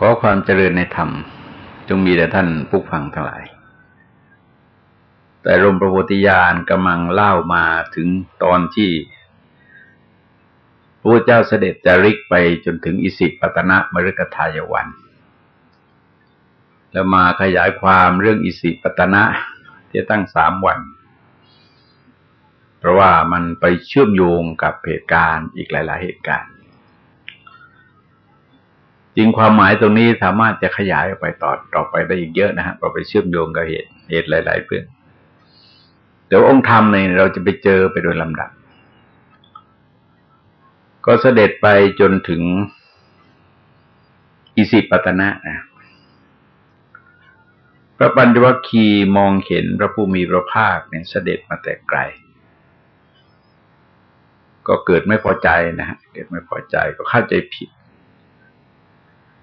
ขอความเจริญในธรรม จงมีแด่ท่านผู้ฟังทั้งหลาย แต่รมประโพธิญาณกำลังเล่ามาถึงตอนที่พระเจ้าเสด็จจาริกไปจนถึงอิสิปตนะมฤคทายวัน แล้วมาขยายความเรื่องอิสิปตนะที่ตั้งสามวัน เพราะว่ามันไปเชื่อมโยงกับเหตุการณ์อีกหลาย ๆ เหตุการณ์ จริงความหมายตรงนี้สามารถจะขยายออกไปต่อต่อไปได้อีกเยอะนะฮะเราไปเชื่อมโยงกับเหตุเหตุหลาย ๆ เรื่องเดี๋ยวองค์ธรรมเนี่ยเราจะไปเจอไปโดยลำดับ ก็เสด็จไปจนถึงอิสิปตนะนะพระปัญจวัคคีมองเห็นพระผู้มีพระภาคเนี่ยเสด็จมาแต่ไกล ก็เกิดไม่พอใจนะฮะเกิดไม่พอใจก็เข้าใจผิด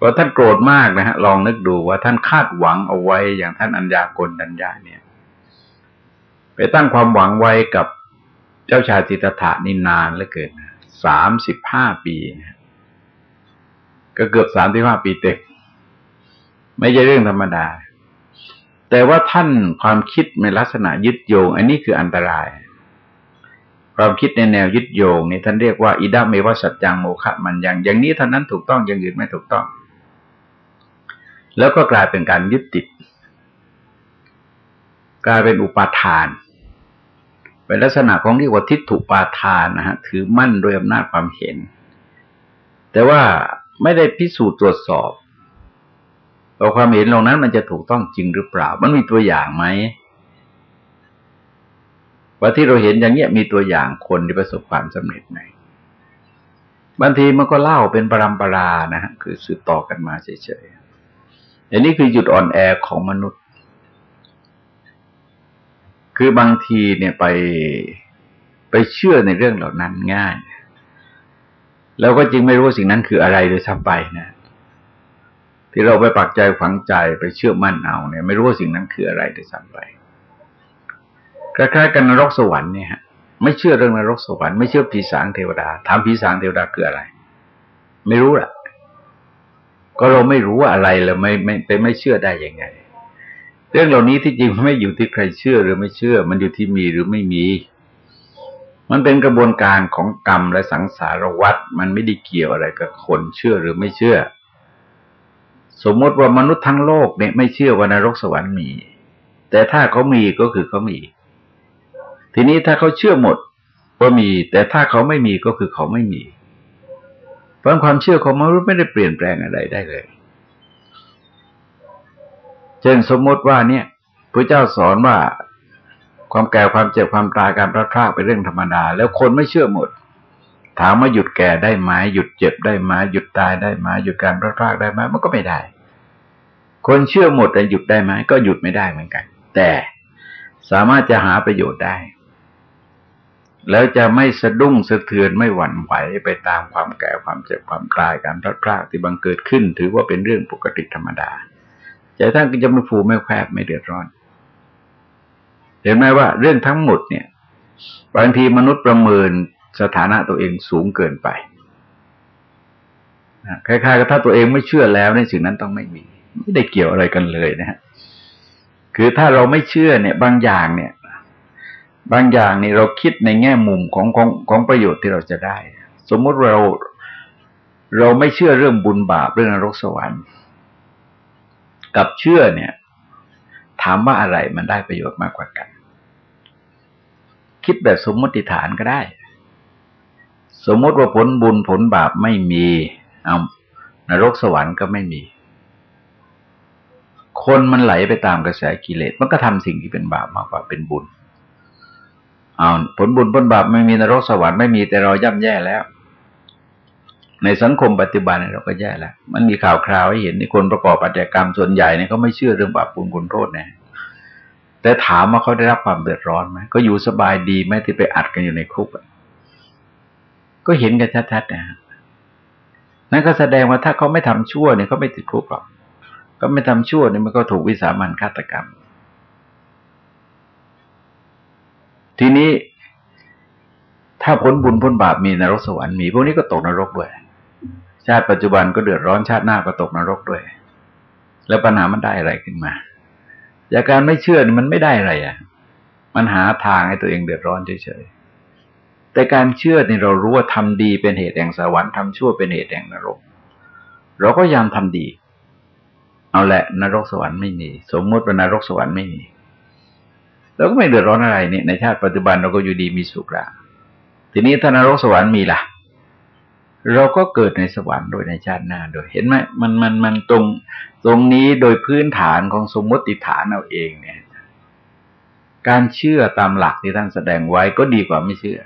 ราท่านโกรธมากนะฮะลองนึกดูว่าท่านคาดหวังเอาไว้อย่างท่านอัญญากลดัญญาเนี่ย ไปตั้งความหวังไว้กับเจ้าชายจิตถานี่นานเหลือเกินสามสิบห้าปีก็เกือบสามสิบห้าปีเต็มไม่ใช่เรื่องธรรมดา แต่ว่าท่านความคิดในลักษณะยึดโยง อันนี้คืออันตราย ความคิดในแนวยึดโยงนี่ท่านเรียกว่าอิดาเมวสัจจังโมฆะมันย่างอย่างนี้ท่านั้นถูกต้องอย่างอื่นไม่ถูกต้อง แล้วก็กลายเป็นการยึดติด กลายเป็นอุปาทาน เป็นลักษณะของเรียกว่าทิฏฐุปาทานนะฮะถือมั่นโดยอำนาจความเห็น แต่ว่าไม่ได้พิสูจน์ตรวจสอบว่าความเห็นตรงนั้นมันจะถูกต้องจริงหรือเปล่า มันมีตัวอย่างไหมว่าที่เราเห็นอย่างเนี้ยมีตัวอย่างคนที่ประสบความสำเร็จไหมบางทีมันก็เล่าเป็นปรำปรานะฮะคือสืบต่อกันมาเฉย อันนี้คือจุดอ่อนแอของมนุษย์ คือบางทีเนี่ยไปไปเชื่อในเรื่องเหล่านั้นง่าย แล้วก็จริงไม่รู้สิ่งนั้นคืออะไรเลยซ้ำไปนะ ที่เราไปปักใจฝังใจไปเชื่อมั่นเอาเนี่ย ไม่รู้ว่าสิ่งนั้นคืออะไรเลยซ้ำไปคล้ายๆกันนรกสวรรค์เนี่ยฮะไม่เชื่อเรื่องนรกสวรรค์ไม่เชื่อผีสางเทวดาถามผีสางเทวดาคืออะไร ไม่รู้ล่ะ ก็เราไม่รู้อะไรเราไม่ไม่ไปไม่เชื่อได้ยังไง เรื่องเหล่านี้ที่จริงไม่อยู่ที่ใครเชื่อหรือไม่เชื่อ มันอยู่ที่มีหรือไม่มี มันเป็นกระบวนการของกรรมและสังสารวัฏมันไม่ได้เกี่ยวอะไรกับคนเชื่อหรือไม่เชื่อ สมมติว่ามนุษย์ทั้งโลกเนี่ยไม่เชื่อว่านรกสวรรค์มี แต่ถ้าเขามีก็คือเขามี ทีนี้ถ้าเขาเชื่อหมดว่ามี แต่ถ้าเขาไม่มีก็คือเขาไม่มีเพราะความเชื่อของมนุษย์ไม่ได้เปลี่ยนแปลงอะไรได้เลย เช่นสมมติว่าเนี่ยพระเจ้าสอนว่าความแก่ความเจ็บความตายการพลาดพลาดเป็นเรื่องธรรมดา แล้วคนไม่เชื่อหมด ถามว่าหยุดแก่ได้ไหมหยุดเจ็บได้ไหมหยุดตายได้ไหมหยุดการพลาดพลาดได้ไหมมันก็ไม่ได้ คนเชื่อหมดแต่หยุดได้ไหมก็หยุดไม่ได้เหมือนกัน แต่สามารถจะหาประโยชน์ได้ แล้วจะไม่สะดุ้งสะเทือนไม่หวั่นไหวไปตามความแก่ความเจ็บความกลายการพลาดพลาดที่บังเกิดขึ้น ถือว่าเป็นเรื่องปกติธรรมดาใจท่านก็จะไม่ฟูไม่แคบไม่เดือดร้อน เห็นไหมว่าเรื่องทั้งหมดเนี่ยบางทีมนุษย์ประเมินสถานะตัวเองสูงเกินไปคล้ายๆกับถ้าตัวเองไม่เชื่อแล้วในสิ่งนั้นต้องไม่มี ไม่ได้เกี่ยวอะไรกันเลยนะฮะคือถ้าเราไม่เชื่อเนี่ย บางอย่างเนี่ย บางอย่างนี่เราคิดในแง่มุมของของของประโยชน์ที่เราจะได้ สมมติเราเราไม่เชื่อเรื่องบุญบาปเรื่องนรกสวรรค์ กับเชื่อเนี่ย ถามว่าอะไรมันได้ประโยชน์มากกว่ากัน คิดแบบสมมติฐานก็ได้ สมมติว่าผลบุญผลบาปไม่มีเอานรกสวรรค์ก็ไม่มี คนมันไหลไปตามกระแสกิเลสมันก็ทำสิ่งที่เป็นบาปมากกว่าเป็นบุญ เอาผลบุญผลบาปไม่มีนรกสวรรค์ไม่มีแต่เราย่ำแย่แล้ว ในสังคมปัจจุบันเราก็แย่แล้ว มันมีข่าวคราวให้เห็นในคนประกอบปัจจัยกรรมส่วนใหญ่เนี่ยเขาไม่เชื่อเรื่องบาปบุญคุณโทษน่แต่ถามว่าเขาได้รับความเดือดร้อนไหมก็อยู่สบายดีไหมที่ไปอัดกันอยู่ในคุกก็เห็นกันชัดๆนะนั่นก็แสดงว่าถ้าเขาไม่ทำชั่วเนี่ยเขาไม่ติดคุกหรอกก็ไม่ทำชั่วเนี่ยมันก็ถูกวิสามันฆาตกรรม ทีนี้ ถ้าผลบุญผลบาปมีนรกสวรรค์มีพวกนี้ก็ตกนรกด้วย ชาติปัจจุบันก็เดือดร้อนชาติหน้าก็ตกนรกด้วย แล้วปัญหามันได้อะไรขึ้นมา จากการไม่เชื่อมันไม่ได้อะไรอะ มันหาทางให้ตัวเองเดือดร้อนเฉยๆแต่การเชื่อนี่เรารู้ว่าทำดีเป็นเหตุแห่งสวรรค์ทำชั่วเป็นเหตุแห่งนรก เราก็ยามทำดี เอาแหละนรกสวรรค์ไม่มี สมมติว่านรกสวรรค์ไม่มี เราก็ไม่เดือดร้อนอะไรเนี่ยในชาติปัจจุบันเราก็อยู่ดีมีสุขละทีนี้ถ้านรกสวรรค์มีล่ะ เราก็เกิดในสวรรค์โดยในชาติหน้าโดยเห็นไหมมันมันมันตรงตรงนี้โดยพื้นฐานของสมมติฐานเอาเองเนี่ย การเชื่อตามหลักที่ท่านแสดงไว้ก็ดีกว่าไม่เชื่อ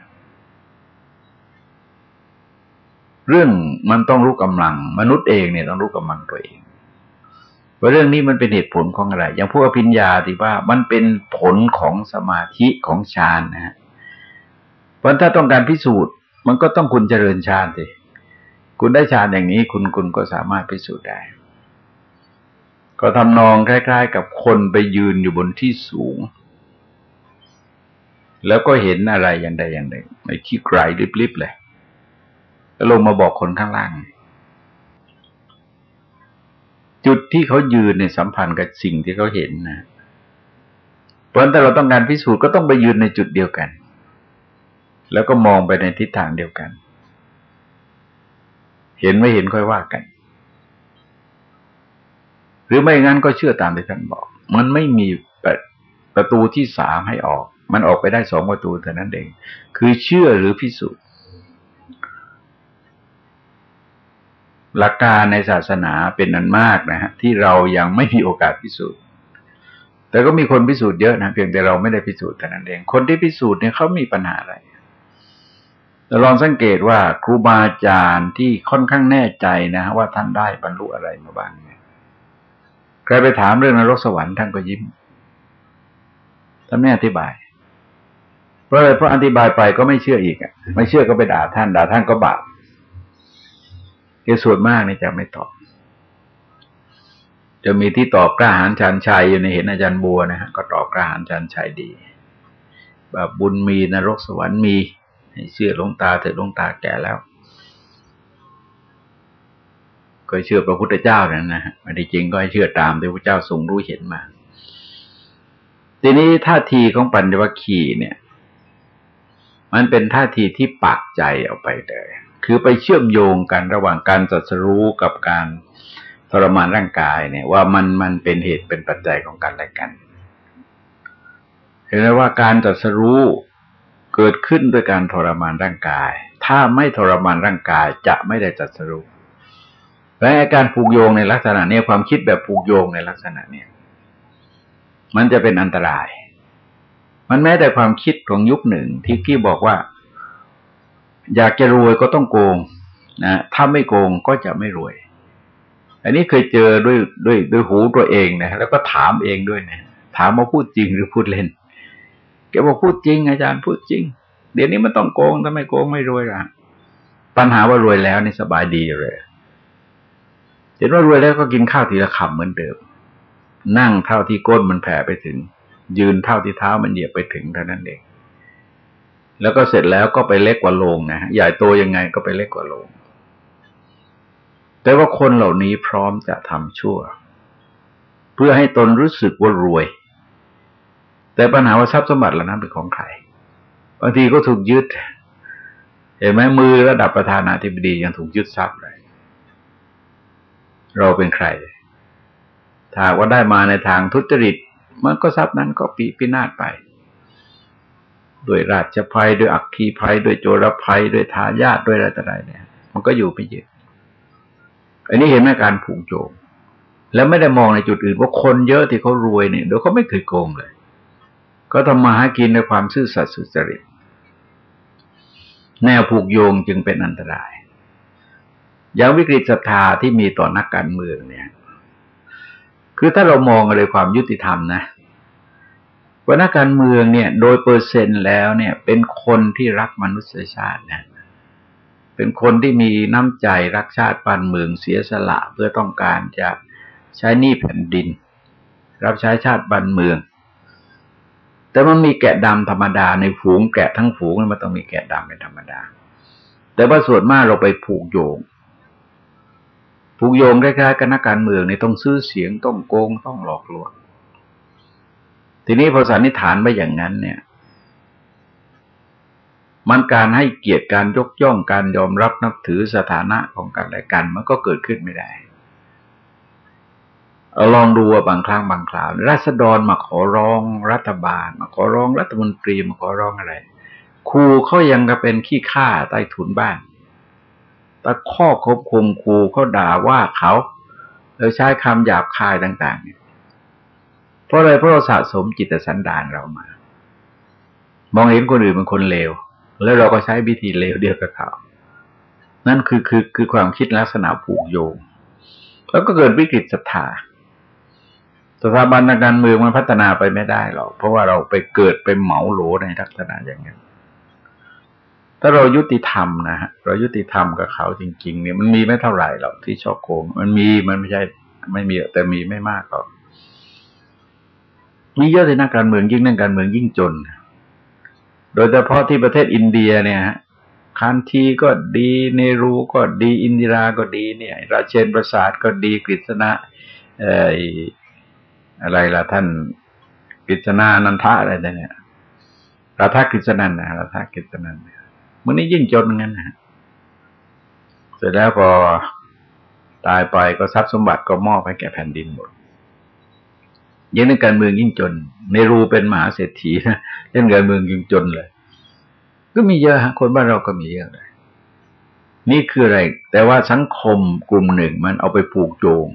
เรื่องมันต้องรู้กำลัง มนุษย์เองเนี่ยต้องรู้กำลังตัวเอง ว่าเรื่องนี้มันเป็นเหตุผลของอะไร อย่างพวกอภิญญาที่ว่ามันเป็นผลของสมาธิของฌานนะฮะเพราะถ้าต้องการพิสูจน์ มันก็ต้องคุณเจริญฌานสิคุณได้ฌานอย่างนี้ คุณคุณก็สามารถพิสูจน์ได้ ก็ทำนองคล้าย ๆ กับคนไปยืนอยู่บนที่สูง แล้วก็เห็นอะไรอย่างใดอย่างหนึ่งในที่ไกลลิบๆเลยแล้วลงมาบอกคนข้างล่าง จุดที่เขายืนในสัมพันธ์กับสิ่งที่เขาเห็นนะเพราะฉะนั้นเราต้องการพิสูจน์ก็ต้องไปยืนในจุดเดียวกัน แล้วก็มองไปในทิศทางเดียวกัน เห็นไม่เห็นค่อยว่ากัน หรือไม่งั้นก็เชื่อตามที่ท่านบอก มันไม่มีประตูที่สามให้ออก มันออกไปได้สองประตูเท่านั้นเอง คือเชื่อหรือพิสูจน์ หลักการในศาสนาเป็นนันมากนะฮะที่เรายังไม่มีโอกาสพิสูจน์ แต่ก็มีคนพิสูจน์เยอะนะเพียงแต่เราไม่ได้พิสูจน์แต่นั้นเอง คนที่พิสูจน์เนี่ยเขามีปัญหาอะไรเราลองสังเกตว่าครูบาอาจารย์ที่ค่อนข้างแน่ใจนะว่าท่านได้บรรลุอะไรมาบ้างเนี่ยใครไปถามเรื่องนรกสวรรค์ท่านก็ยิ้มท่านไม่อธิบาย เพราะอะไรเพราะอธิบายไปก็ไม่เชื่ออีกอะ ไม่เชื่อก็ไปด่าท่านด่าท่านก็บาป คือส่วนมากนี่จะไม่ตอบ จะมีที่ตอบกล้าหาญชันชัยอยู่ในเห็นอาจารย์บัวนะฮะก็ตอบกล้าหาญชันชัยดีแบบบุญมีนรกสวรรค์มีให้เชื่อลงตาเถิดลงตาแก่แล้วก็เชื่อพระพุทธเจ้านั่นนะฮะไม่จริงก็ให้เชื่อตามที่พระเจ้าทรงรู้เห็นมา ทีนี้ท่าทีของปัญญวคีเนี่ย มันเป็นท่าทีที่ปักใจออกไปเลย คือไปเชื่อมโยงกันระหว่างการจัดสรู้กับการทรมานร่างกายเนี่ย ว่ามันมันเป็นเหตุเป็นปัจจัยของกันและกัน เห็นไหมว่าการจัดสรู้เกิดขึ้นด้วยการทรมานร่างกาย ถ้าไม่ทรมานร่างกายจะไม่ได้จัดสรู้และการผูกโยงในลักษณะนี้ความคิดแบบผูกโยงในลักษณะนี้มันจะเป็นอันตราย มันแม้แต่ความคิดของยุคหนึ่งที่ที่บอกว่า อยากจะรวยก็ต้องโกงนะถ้าไม่โกงก็จะไม่รวย อันนี้เคยเจอด้วยด้วยด้วยหูตัวเองนะแล้วก็ถามเองด้วยนะถามว่าพูดจริงหรือพูดเล่นแกบอกพูดจริง อาจารย์พูดจริง เดี๋ยวนี้มันต้องโกงถ้าไม่โกงไม่รวยละปัญหาว่ารวยแล้วนี่สบายดีเลยเห็นว่ารวยแล้วก็กินข้าวทีละคำเหมือนเดิม นั่งเท่าที่ก้นมันแผ่ไปถึง ยืนเท่าที่เท้ามันเหยียบไปถึงเท่านั้นเอง แล้วก็เสร็จแล้วก็ไปเล็กกว่าโลงนะใหญ่โตยังไงก็ไปเล็กกว่าโลง แต่ว่าคนเหล่านี้พร้อมจะทำชั่ว เพื่อให้ตนรู้สึกว่ารวย แต่ปัญหาว่าทรัพย์สมบัติเหล่านั้นเป็นของใครบางทีก็ถูกยึด เห็นไหมมือระดับประธานาธิบดียังถูกยึดทรัพย์เลยเราเป็นใครถ้าว่าได้มาในทางทุจริต มันก็ทรัพย์นั้นก็ปีพินาศไป ด้วยราชภัยด้วยอักคีภัยด้วยโจรภัยด้วยทายาทด้วยอะไรต่ออะไรเนี่ย มันก็อยู่ไม่ยืนอันนี้เห็นไหมการผูกโยงแล้วไม่ได้มองในจุดอื่นว่าคนเยอะที่เขารวยเนี่ยเดี๋ยวเขาไม่เคยโกงเลย ก็ทำมาหากินในความซื่อสัตย์สุจริตแนวผูกโยงจึงเป็นอันตราย อย่างวิกฤตศรัทธาที่มีต่อนักการเมืองเนี่ย คือถ้าเรามองอะไรความยุติธรรมนะ ว่านักการเมืองเนี่ย โดยเปอร์เซ็นต์แล้วเนี่ย เป็นคนที่รักมนุษยชาตินะเป็นคนที่มีน้ำใจรักชาติบ้านเมืองเสียสละเพื่อต้องการจะใช้หนี้แผ่นดิน รับใช้ชาติบ้านเมือง แต่มันมีแกะดำธรรมดาในฝูงแกะทั้งฝูงมันต้องมีแกะดำเป็นธรรมดา แต่ว่าส่วนมากเราไปผูกโยงผูกโยงคล้ายๆกับนักการเมืองนี่ต้องซื้อเสียงต้องโกงต้องหลอกลวง ทีนี้พอสันนิษฐานไปอย่างนั้น เนี่ย มันการให้เกียรติการยกย่องการยอมรับนับถือสถานะของกันและกัน มันก็เกิดขึ้นไม่ได้ลองดูว่าบางครั้งบางคราวรัษฎรมาขอร้องรัฐบาล มาขอร้องรัฐมนตรีมาขอร้องอะไรครูเขายังก็เป็นขี้ข้าใต้ถุนบ้านแตะข้อคบคุมครูเขาด่าว่าเขา แล้วใช้คำหยาบคายต่าง ๆ เนี่ย เพราะอะไรเพราะเราสะสมจิตสันดานเรามา มองเห็นคนอื่นเป็นคนเลว แล้วเราก็ใช้วิธีเลวเดียวกับเขา นั่นคือคือคือความคิดลักษณะผูกโยง แล้วก็เกิดวิกฤตศรัทธาสถาบันทางการเมืองมันพัฒนาไปไม่ได้หรอก เพราะว่าเราไปเกิดไปเหมาโหลในลักษณะอย่างนี้ถ้าเรายุติธรรมนะฮะ เรายุติธรรมกับเขาจริง ๆ เนี่ยมันมีไม่เท่าไหร่หรอกที่ชอบโกง มันมีมันไม่ใช่ ไม่มีแต่มีไม่มากหรอก มีเยอะในนักการเมืองยิ่งนักการเมืองยิ่งจน โดยเฉพาะที่ประเทศอินเดียเนี่ยฮะคันทีก็ดีเนรูก็ดีอินดิราก็ดีเนี่ย ราเชนประสาทก็ดีกฤษณะเอ่ออะไรล่ะท่านกฤษณานันทะอะไรเนี่ยราธากฤษณันนะราธากฤษณันมันนี้ยิ่งจนงั้นนะเสร็จแล้วพอตายไปก็ทรัพย์สมบัติก็มอบให้แก่แผ่นดินหมด ยิ่งในการเมืองยิ่งจน ในรูเป็นมหาเศรษฐีนะเล่นการเมืองยิ่งจนเลย ก็มีเยอะฮะคนบ้านเราก็มีเยอะเลยนี่คืออะไร แต่ว่าสังคมกลุ่มหนึ่งมันเอาไปผูกโยง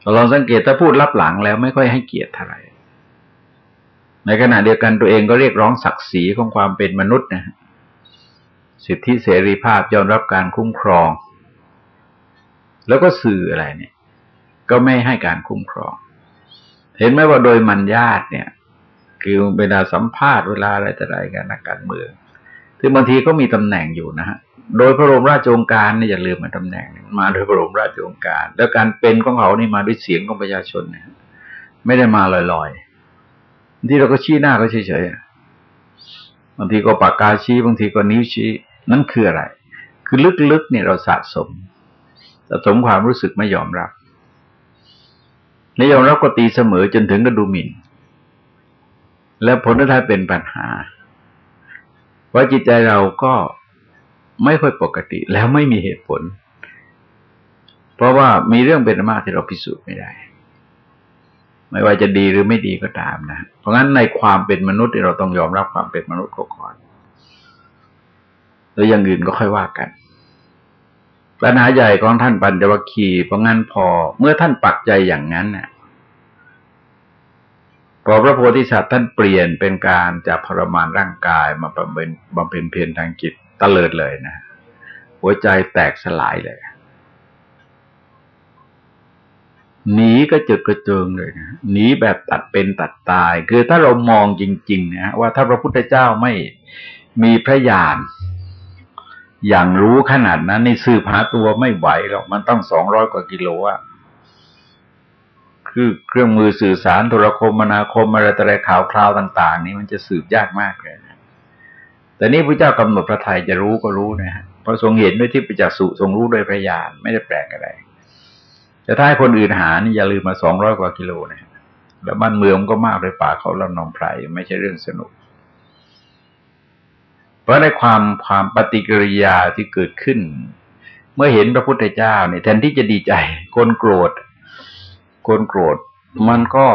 เราลองสังเกตถ้าพูดรับหลังแล้วไม่ค่อยให้เกียรติเท่าไหร่ในขณะเดียวกันตัวเองก็เรียกร้องศักดิ์ศรีของความเป็นมนุษย์นะสิทธิเสรีภาพยอมรับการคุ้มครอง แล้วก็สื่ออะไรเนี่ย ก็ไม่ให้การคุ้มครอง เห็นไหมว่าโดยมันญาติเนี่ย คือเวลาสัมภาษณ์เวลาอะไรแต่ไรกันนักการเมืองคือบางทีก็มีตำแหน่งอยู่นะฮะ โดยพระบรมราชโองการนี่อย่าลืมมาตำแหน่ง มาโดยพระบรมราชโองการ แล้วการเป็นของเขานี่มาด้วยเสียงของประชาชนเนี่ยไม่ได้มาลอยๆบางทีเราก็ชี้หน้าก็เฉยๆบางทีก็ปากกาชี้บางทีก็นิ้วชี้ นั่นคืออะไร คือลึกๆเนี่ยเราสะสมสะสมความรู้สึกไม่ยอมรับ นยอมรับก็ตีเสมอจนถึงกระดูหมิน่น แล้วผลท้ายเป็นปัญหา ว่าจิตใจเราก็ไม่ค่อยปกติแล้วไม่มีเหตุผล เพราะว่ามีเรื่องเป็นมากที่เราพิสูจน์ไม่ได้ ไม่ว่าจะดีหรือไม่ดีก็ตามนะ เพราะงั้นในความเป็นมนุษย์เราต้องยอมรับความเป็นมนุษย์ก่อนแล้วอย่างอื่นก็ค่อยว่ากัน ปัญหาใหญ่ของท่านปัญจวัคคีย์เพราะงั้นพอ เมื่อท่านปักใจอย่างนั้นน่ะพอพระโพธิสัตว์ท่านเปลี่ยนเป็นการจะทรมานร่างกายมาบำเพ็ญบำเพ็ญเพียรทางจิตตะเลิดเลยนะ หัวใจแตกสลายเลยหนีก็จุดกระเจิงเลยนะหนีแบบตัดเป็นตัดตาย คือถ้าเรามองจริง ๆ นะว่าถ้าพระพุทธเจ้าไม่มีพระญาณ อย่างรู้ขนาดนั้นนี่สืบหาตัวไม่ไหวหรอกมันต้องสองร้อยกว่ากิโลอะคือเครื่องมือสื่อสารโทรคมนาคมอะไรต่อะไรข่าวคราวต่าง ๆ นี่มันจะสืบยากมากเลยแต่นี่พระเจ้ากำหนดพระทัยจะรู้ก็รู้นะฮะเพราะทรงเห็นด้วยที่ประจักษ์สุทรงรู้โดยพระญาณไม่ได้แปลกอะไรแต่ถ้าให้คนอื่นหานี่อย่าลืมมาสองร้อยกว่ากิโลนะแล้วบ้านเมืองก็มากเลยป่าเขาลำนองไพรไม่ใช่เรื่องสนุก ราะในความความปฏิกิริยาที่เกิดขึ้น เมื่อเห็นพระพุทธเจ้าเนี่ยแทนที่จะดีใจคนโกรธคนโกรธ มันก็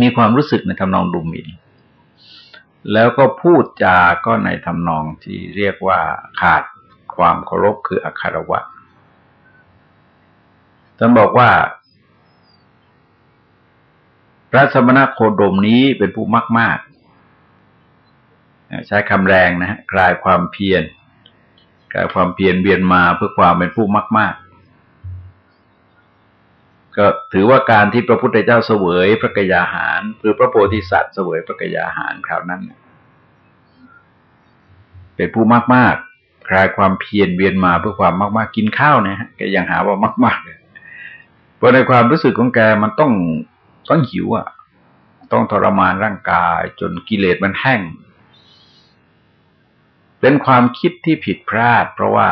มีความรู้สึกในทำนองดุหมิ่นแล้วก็พูดจาก็ในทำนองที่เรียกว่าขาดความเคารพคืออคารวะท่านบอกว่าพระสมณโคดมนี้เป็นผู้มากมาก ใช้คำแรงนะฮะกลายความเพียรกลายความเพียรเบียนมาเพื่อความเป็นผู้มาก ๆ ก็ถือว่าการที่พระพุทธเจ้าเสวยพระกยาหารคือพระโพธิสัตว์เสวยพระกยาหารคราวนั้น เป็นผู้มากๆคลายความเพียรเวียนมาเพื่อความมากๆกินข้าวเนี่ยฮะแกยังหาว่ามากๆเลยเพราะในความรู้สึกของแกมันต้องต้องหิวอะ ต้องทรมานร่างกายจนกิเลสมันแห้ง เป็นความคิดที่ผิดพลาด เพราะว่า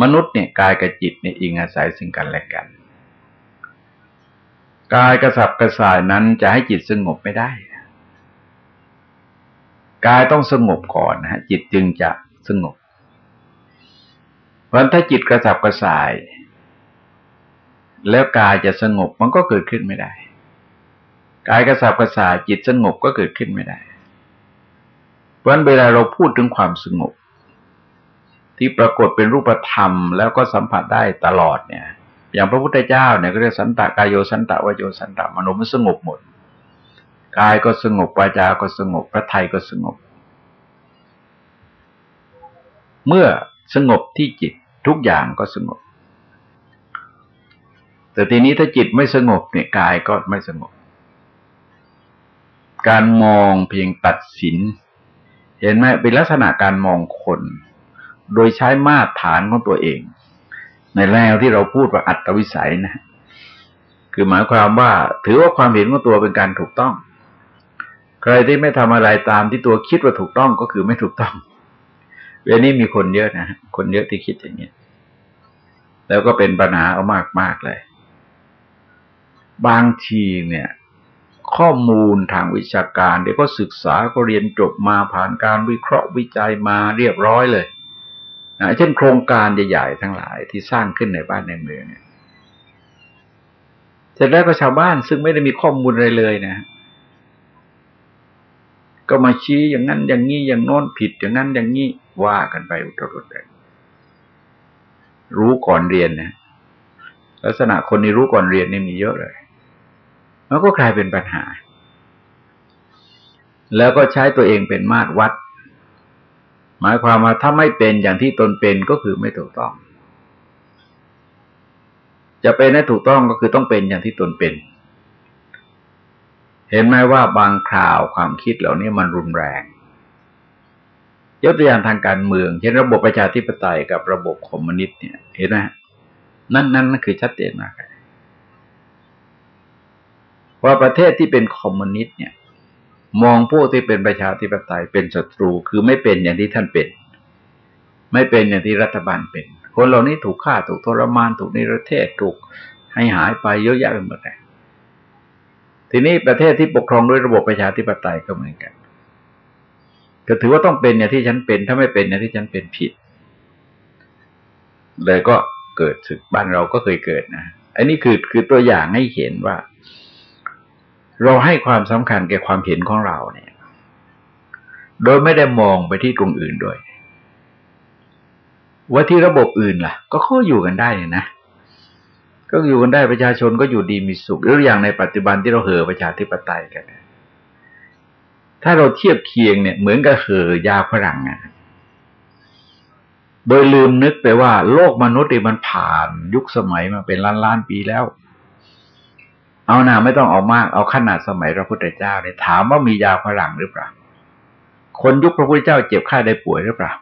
มนุษย์เนี่ยกายกับจิตเนี่ยอิงอาศัยซึ่งกันและกัน กายกระสับกระส่ายนั้นจะให้จิตสงบไม่ได้ กายต้องสงบก่อนนะฮะจิตจึงจะสงบเพราะถ้าจิตกระสับกระส่าย แล้วกายจะสงบมันก็เกิดขึ้นไม่ได้ กายกระสับกระส่ายจิตสงบก็เกิดขึ้นไม่ได้ ราะเวลาเราพูดถึงความสงบ ที่ปรากฏเป็นรูปธรรม แล้วก็สัมผัสได้ตลอดเนี่ย อย่างพระพุทธเจ้าเนี่ยก็เรียกสันตกายโยสันตวโยสันตมโนมันสงบหมด กายก็สงบวาจาก็สงบพระไทยก็สงบ เมื่อสงบที่จิตทุกอย่างก็สงบ แต่ทีนี้ถ้าจิตไม่สงบเนี่ยกายก็ไม่สงบ การมองเพียงตัดสิน เห็นไหมเป็นลักษณะการมองคน โดยใช้มาตรฐานของตัวเอง ในแนวที่เราพูดว่าอัตวิสัยนะ คือหมายความว่า ถือว่าความเห็นของตัวเป็นการถูกต้อง ใครที่ไม่ทำอะไรตามที่ตัวคิดว่าถูกต้องก็คือไม่ถูกต้องเวลนี้มีคนเยอะนะคนเยอะที่คิดอย่างนี้แล้วก็เป็นปัญหาเอามากมากเลย บางทีเนี่ย ข้อมูลทางวิชาการ เดี๋ยวก็ศึกษาก็เรียนจบมาผ่านการวิเคราะห์วิจัยมาเรียบร้อยเลยนะเช่นโครงการใหญ่ๆทั้งหลายที่สร้างขึ้นในบ้านในเมืองเนี่ยเสร็จแล้วก็ชาวบ้านซึ่งไม่ได้มีข้อมูลอะไรเลยนะ ก็มาชี้อย่างนั้นอย่างนี้อย่างโน้นผิดอย่างนั้นอย่างนี้ว่ากันไปอุตรุดเลยรู้ก่อนเรียนนะลักษณะคนนี้รู้ก่อนเรียนนี่มีเยอะเลย แล้วก็กลายเป็นปัญหา แล้วก็ใช้ตัวเองเป็นมาตรวัด หมายความว่าถ้าไม่เป็นอย่างที่ตนเป็นก็คือไม่ถูกต้อง จะเป็นให้ถูกต้องก็คือต้องเป็นอย่างที่ตนเป็น เห็นไหมว่าบางคราวความคิดเหล่านี้มันรุนแรง ยกตัวอย่างทางการเมืองเช่นระบบประชาธิปไตยกับระบบคอมมิวนิสต์เนี่ย เห็นไหมนั่นนั่นนั่นคือชัดเจนมาก ว่าประเทศที่เป็นคอมมิวนิสต์เนี่ย มองพวกที่เป็นประชาธิปไตยเป็นศัตรูคือไม่เป็นอย่างที่ท่านเป็น ไม่เป็นอย่างที่รัฐบาลเป็น คนเหล่านี้ถูกฆ่าถูกทรมานถูกนิรเทศถูกให้หายไปเยอะแยะไปหมดเลยทีนี้ประเทศที่ปกครองด้วยระบบประชาธิปไตยก็เหมือนกันก็ถือว่าต้องเป็นอย่างที่ฉันเป็น ถ้าไม่เป็นอย่างที่ฉันเป็นผิด เลยก็เกิดศึกบ้านเราก็เคยเกิดนะอันนี้คือคือตัวอย่างให้เห็นว่า เราให้ความสำคัญแก่ความเห็นของเราเนี่ย โดยไม่ได้มองไปที่ตรงอื่นด้วย ว่าที่ระบบอื่นล่ะ ก็เขาอยู่กันได้เนี่ยนะก็อยู่กันได้ประชาชนก็อยู่ดีมีสุขหรืออย่างในปัจจุบันที่เราเห่อประชาธิปไตยกัน ถ้าเราเทียบเคียงเนี่ย เหมือนกับเห่อยาฝรั่งอะโดยลืมนึกไปว่า โลกมนุษย์มันผ่านยุคสมัยมาเป็นล้านล้านปีแล้ว เอาหนาไม่ต้องเอามาก เอาขนาดสมัยพระพุทธเจ้าเนี่ยถามว่ามียาฝรั่งหรือเปล่า คนยุคพระพุทธเจ้าเจ็บไข้ได้ป่วยหรือเปล่า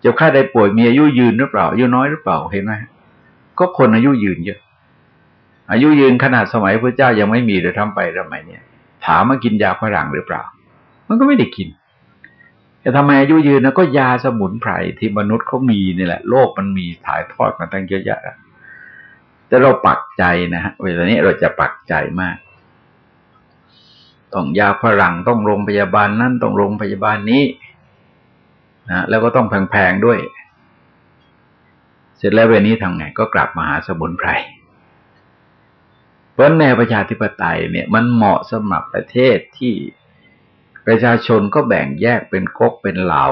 เจ็บไข้ได้ป่วยมีอายุยืนหรือเปล่าอายุน้อยหรือเปล่าเห็นไหมก็คนอายุยืนเยอะ อายุยืนขนาดสมัยพระเจ้ายังไม่มีเลยทำไปทำไมเนี่ย ถามมากินยาฝรั่งหรือเปล่า มันก็ไม่ได้กินแต่ทำไมอายุยืนนะก็ยาสมุนไพรที่มนุษย์เขามีนี่แหละ โลกมันมีถ่ายทอดมาตั้งเยอะแยะ แต่เราปักใจนะฮะเวลานี้เราจะปักใจมาก ต้องยาฝรั่งต้องโรงพยาบาลนั่นต้องโรงพยาบาลนี้นะแล้วก็ต้องแพงๆด้วย เสร็จแล้วเวลนี้ทำไงก็กลับมาหาสมุนไพรเพราะแนวประชาธิปไตยเนี่ย มันเหมาะสำหรับประเทศที่ประชาชนก็แบ่งแยกเป็นก๊กเป็นเหล่า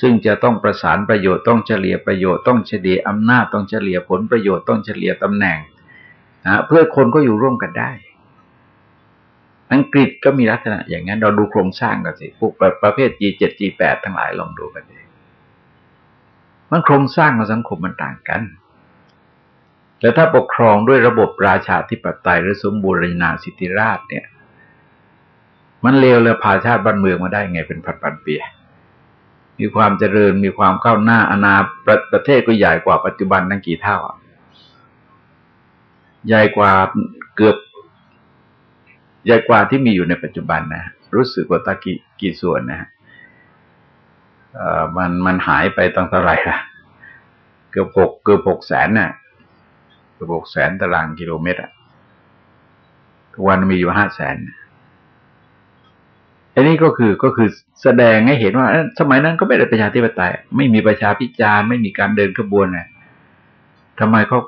ซึ่งจะต้องประสานประโยชน์ต้องเฉลี่ยประโยชน์ต้องเฉลี่ยอำนาจต้องเฉลี่ยผลประโยชน์ต้องเฉลี่ยตำแหน่งนะเพื่อคนก็อยู่ร่วมกันได้ อังกฤษก็มีลักษณะอย่างนั้น เราดูโครงสร้างกันสิพวกประเภท G7 G8 ทั้งหลายลองดูกันเลยมันโครงสร้างของสังคมมันต่างกัน แล้วถ้าปกครองด้วยระบบราชาธิปไตยหรือสมบูรณาสิทธิราชเนี่ย มันเลวเลยพาชาติบ้านเมืองมาได้ไงเป็นพันพันปี มีความเจริญมีความก้าวหน้าอนาประประเทศก็ใหญ่กว่าปัจจุบันตั้งกี่เท่า ใหญ่กว่าเกือบ ใหญ่กว่าที่มีอยู่ในปัจจุบันนะรู้สึกว่าตะกี้กี่ส่วนนะเอ่อมันมันหายไปตั้งเท่าไหร่ละเกือบหกเกือบหกแสนน่ะเกือบหกแสนตารางกิโลเมตรอะทุกวันมีอยู่ห้าแสน อันนี้ก็คือก็คือแสดงให้เห็นว่าสมัยนั้นก็ไม่ได้ประชาธิปไตย ไม่มีประชาพิจารณ์ไม่มีการเดินขบวนไงทำไมเขา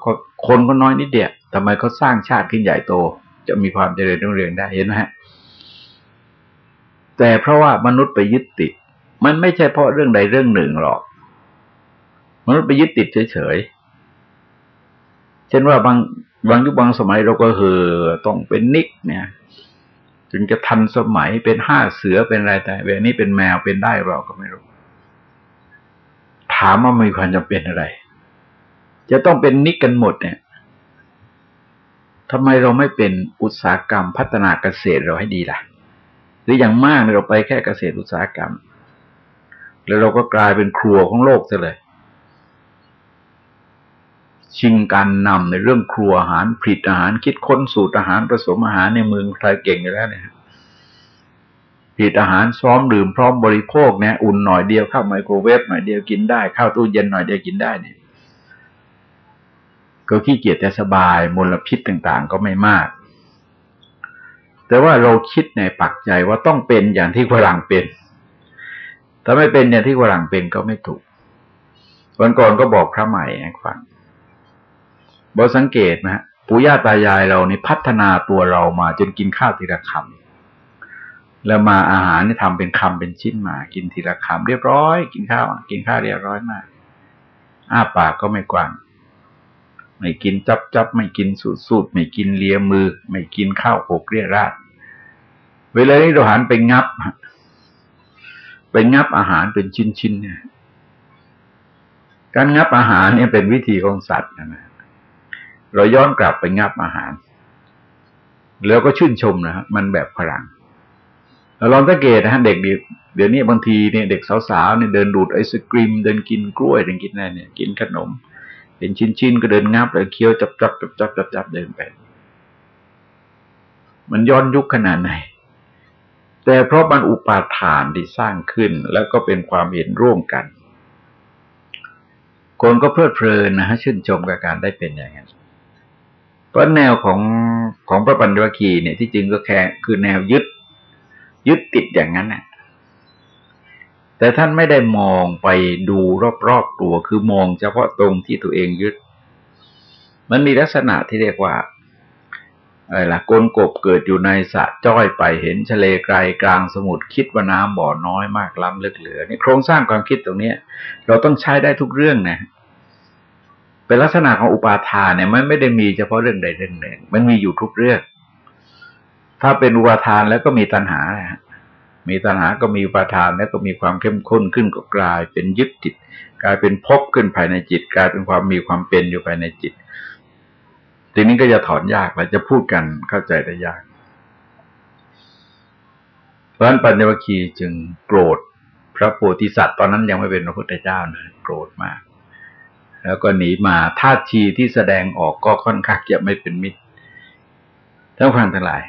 คนก็น้อยนิดเดียวทำไมเขาสร้างชาติขึ้นใหญ่โต จะมีความเจริญรุ่งเรืองได้เห็นไหมฮะแต่เพราะว่ามนุษย์ไปยึดติด มันไม่ใช่เพราะเรื่องใดเรื่องหนึ่งหรอก มนุษย์ไปยึดติดเฉยๆเช่นว่าบางบางยุคบางสมัยเราก็เฮอต้องเป็นนิกเนี่ย จึงจะทันสมัยเป็นห้าเสือเป็นอะไรแต่แบบนี้เป็นแมวเป็นได้เราก็ไม่รู้ ถามว่ามีความจำเป็นอะไร จะต้องเป็นนิกกันหมดเนี่ยทำไมเราไม่เป็นอุตสาหกรรมพัฒนาเกษตรเราให้ดีล่ะ หรืออย่างมากเราไปแค่เกษตรอุตสาหกรรม แล้วเราก็กลายเป็นครัวของโลกซะเลย ชิงการนำในเรื่องครัวอาหารผลิตอาหารคิดค้นสูตรอาหารผสมอาหารในเมืองไทยเก่งอยู่แล้วเนี่ยผลิตอาหารซ้อมดื่มพร้อมบริโภคเนี่ยอุ่นหน่อยเดียวเข้าไมโครเวฟหน่อยเดียวกินได้เข้าตู้เย็นหน่อยเดียวกินได้เนี่ยก็ขี้เกียจแต่สบายมลพิษต่างๆ ก็ไม่มาก แต่ว่าเราคิดในปักใจว่าต้องเป็นอย่างที่ฝรั่งเป็นถ้าไม่เป็นอย่างที่ฝรั่งเป็นก็ไม่ถูกวันก่อนก็บอกพระใหม่ฟัง บอกสังเกตนะปู่ย่าตายายเรานี่พัฒนาตัวเรามาจนกินข้าวทีละคำแล้วมาอาหารนี่ทำเป็นคำเป็นชิ้นมา กินทีละคำเรียบร้อย กินข้าวกินข้าวเรียบร้อยมากอ้าปากก็ไม่กว้างไม่กินจับจับไม่กินสูดสูดไม่กินเลียมือ ไม่กินข้าวหกเรียราดเวลานี้เราหันไปงับไปงับอาหารเป็นชิ้นๆเนี่ย การงับอาหารเนี่ยเป็นวิธีของสัตว์นะ เราย้อนกลับไปงับอาหาร แล้วก็ชื่นชมนะฮะมันแบบพลังเราลองสังเกตนะฮะเด็กเดี๋ยวนี้บางทีเนี่ยเด็กสาวๆเนี่ยเดินดูดไอศกรีม เดินกินกล้วยเดินกินอะไรเนี่ย กินขนม เป็นชิ้นๆก็เดินงับแล้วเคี้ยวจับจับจับจับจับจับเดินไป มันย้อนยุคขนาดไหน แต่เพราะมันอุปาทานที่สร้างขึ้น แล้วก็เป็นความเห็นร่วมกัน คนก็เพลิดเพลินนะฮะชื่นชมกับการได้เป็นอย่างนั้น เพราะแนวของของพระปัญญวคีเนี่ยที่จริงก็แค่คือแนวยึด ยึดติดอย่างนั้นน่ะแต่ท่านไม่ได้มองไปดูรอบๆตัว คือมองเฉพาะตรงที่ตัวเองยึด มันมีลักษณะที่เรียกว่าอะไรล่ะกลกบเกิดอยู่ในสะจ้อยไปเห็นทะเลไกลกลางสมุทรคิดว่าน้ำบ่อน้อยมากล้ำลึกเหลือนี่โครงสร้างความคิดตรงนี้เราต้องใช้ได้ทุกเรื่องนะ เป็นลักษณะของอุปาทานเนี่ยมันไม่ได้มีเฉพาะเรื่องใดเรื่องหนึ่ง มันมีอยู่ทุกเรื่อง ถ้าเป็นอุปาทานแล้วก็มีตัณหานะมีตัณหาก็มีอุปาทานแล้วก็มีความเข้มข้นขึ้นก็กลาย เป็นยึดจิต กลายเป็นพบขึ้นภายในจิต กลายเป็นความมีความเป็นอยู่ภายในจิต ทีนี้ก็จะถอนยากและจะพูดกันเข้าใจได้ยากเพราะฉะนั้นปัญญวคีจึงโกรธพระโพธิสัตว์ตอนนั้นยังไม่เป็นพระพุทธเจ้านะโกรธมาก แล้วก็หนีมาท่าทีที่แสดงออกก็ค่อนข้างจะไม่เป็นมิตรทั้งฟังทั้งหลาย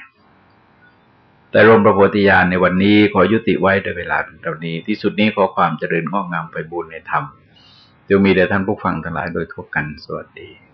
แต่รวมประโพธิญาณในวันนี้ขอยุติไว้โดยเวลาเท่านี้ ที่สุดนี้ขอความเจริญงอกงามไปบุญในธรรมจะมีแด่ท่านผู้ฟังทั้งหลายโดยทั่วกันสวัสดี